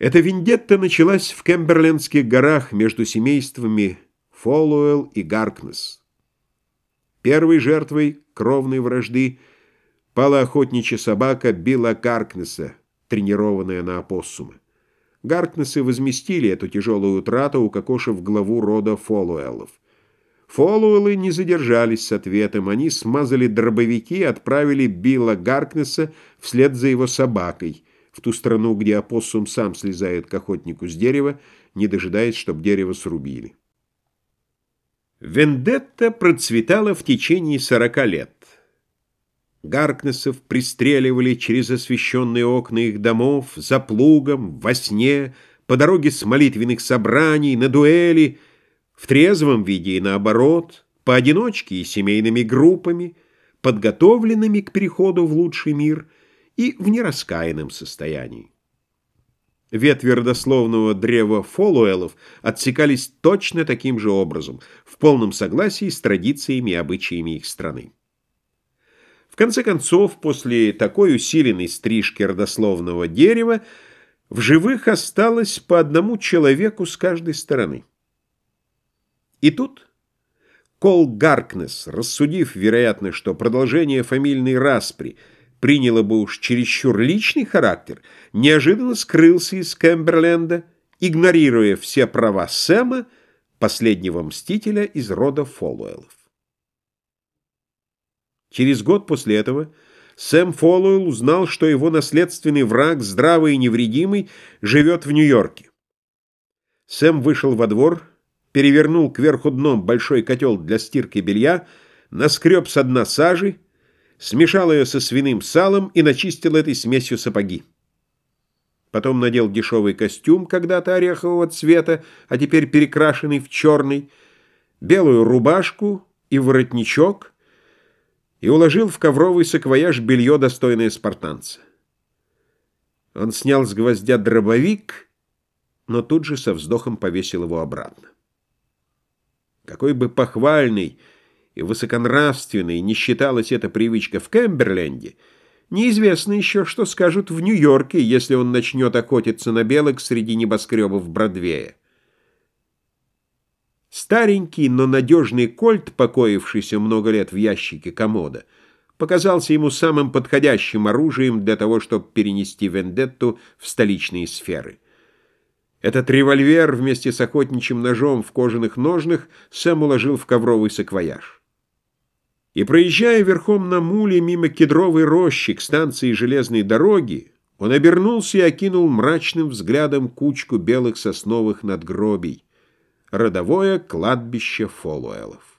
Эта вендетта началась в Кемберлендских горах между семействами Фолуэлл и Гаркнес. Первой жертвой кровной вражды пала охотничья собака Билла Гаркнеса, тренированная на опоссумы. Гаркнесы возместили эту тяжелую утрату, укокошив главу рода Фолуэллов. Фолуэллы не задержались с ответом, они смазали дробовики и отправили Билла Гаркнеса вслед за его собакой – в ту страну, где опоссум сам слезает к охотнику с дерева, не дожидаясь, чтобы дерево срубили. Вендетта процветала в течение сорока лет. Гаркнесов пристреливали через освещенные окна их домов, за плугом, во сне, по дороге с молитвенных собраний, на дуэли, в трезвом виде и наоборот, поодиночке и семейными группами, подготовленными к переходу в лучший мир – и в нераскаянном состоянии. Ветви родословного древа Фолуэлов отсекались точно таким же образом, в полном согласии с традициями и обычаями их страны. В конце концов, после такой усиленной стрижки родословного дерева, в живых осталось по одному человеку с каждой стороны. И тут Кол Гаркнес, рассудив, вероятно, что продолжение фамильной распри – приняло бы уж чересчур личный характер, неожиданно скрылся из Кэмберленда, игнорируя все права Сэма, последнего мстителя из рода Фолуэллов. Через год после этого Сэм Фолуэлл узнал, что его наследственный враг, здравый и невредимый, живет в Нью-Йорке. Сэм вышел во двор, перевернул кверху дном большой котел для стирки белья, наскреб со дна сажи, смешал ее со свиным салом и начистил этой смесью сапоги. Потом надел дешевый костюм, когда-то орехового цвета, а теперь перекрашенный в черный, белую рубашку и воротничок, и уложил в ковровый саквояж белье, достойное спартанца. Он снял с гвоздя дробовик, но тут же со вздохом повесил его обратно. Какой бы похвальный и высоконравственной не считалась эта привычка в Кэмберленде, неизвестно еще, что скажут в Нью-Йорке, если он начнет охотиться на белок среди небоскребов Бродвея. Старенький, но надежный кольт, покоившийся много лет в ящике комода, показался ему самым подходящим оружием для того, чтобы перенести вендетту в столичные сферы. Этот револьвер вместе с охотничьим ножом в кожаных ножнах Сэм уложил в ковровый саквояж. И проезжая верхом на муле мимо кедровой рощи к станции железной дороги, он обернулся и окинул мрачным взглядом кучку белых сосновых надгробий, родовое кладбище Фолуэлов.